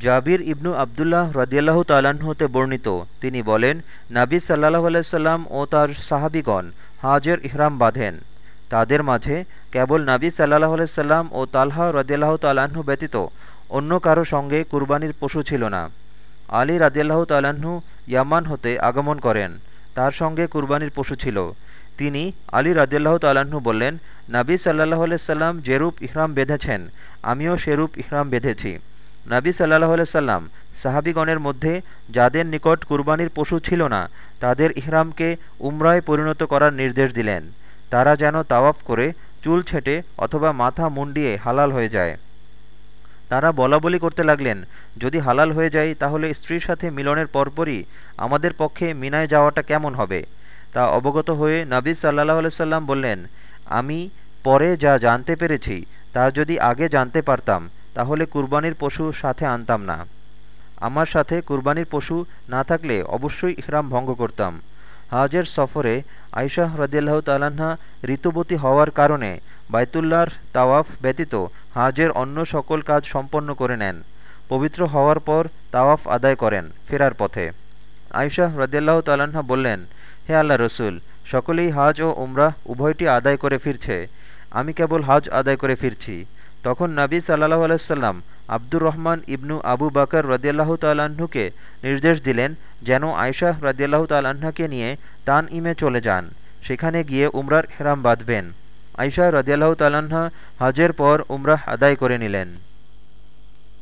জাবির ইবনু আবদুল্লাহ রদিয়াল্লাহ তাল্লাহ্ন বর্ণিত। তিনি বলেন, নাবী সাল্লাহ আলাইসাল্লাম ও তার সাহাবিগণ হাজের ইহরাম বাঁধেন। তাদের মাঝে কেবল নাবী সাল্লাহ আলাইসাল্লাম ও তালহা রদিয়াল্লাহ তাল্লাহ্ন ব্যতীত অন্য কারও সঙ্গে কুরবানির পশু ছিল না। আলী রাদিয়াল্লাহ তাল্লাহ্ন ইয়ামান হতে আগমন করেন। তার সঙ্গে কুরবানির পশু ছিল। তিনি আলী রাদিয়াল্লাহ তাল্লাহ্ন বললেন, নাবী সাল্লাহ আলাইসাল্লাম যেরূপ ইহরাম বেঁধেছেন, আমিও সেরূপ ইহরাম বেঁধেছি। নাবী সাল্লাহ সাল্লাম সাহাবিগণের মধ্যে যাদের নিকট কুরবানির পশু ছিল না, তাদের ইহরামকে উমরায় পরিণত করার নির্দেশ দিলেন। তারা যেন তাওয়াফ করে চুল ছেটে অথবা মাথা মুন্ডিয়ে হালাল হয়ে যায়। তারা বলাবলি করতে লাগলেন, যদি হালাল হয়ে যায়, তাহলে স্ত্রীর সাথে মিলনের পরপরই আমাদের পক্ষে মিনায় যাওয়াটা কেমন হবে? তা অবগত হয়ে নাবী সাল্লাহ সাল্লাম বললেন, আমি পরে যা জানতে পেরেছি, তা যদি আগে জানতে পারতাম তাহলে কুরবানির পশু সাথে আনতাম না। আমার সাথে কুরবানির পশু না থাকলে অবশ্যই ইহরাম ভঙ্গ করতাম। হাজের সফরে আইশাহ রদিয়াল্লাহ তাল্লাহা ঋতুবতী হওয়ার কারণে বাইতুল্লাহর তাওয়াফ ব্যতীত হাজের অন্য সকল কাজ সম্পন্ন করে নেন। পবিত্র হওয়ার পর তাওয়াফ আদায় করেন ফেরার পথে। আইশাহ রদিয়াল্লাহ তাল্লাহা বললেন, হে আল্লাহ রসুল, সকলেই হাজ ও উমরাহ উভয়টি আদায় করে ফিরছে। আমি কেবল হাজ আদায় করে ফিরছি। তখন নবী সাল্লাহ আলাইসাল্লাম আব্দুর রহমান ইবনু আবু বাকর রদিয়াল্লাহ তাল্লাহ্নকে নির্দেশ দিলেন যেন আয়শাহ রদিয়াল্লাহ তাল্লাহ্নাকে নিয়ে তান ইমে চলে যান। সেখানে গিয়ে উমরার হেরাম বাঁধবেন। আয়শাহ রদিয়াল্লাহ তাল্লাহ্না হাজের পর উমরাহ আদায় করে নিলেন।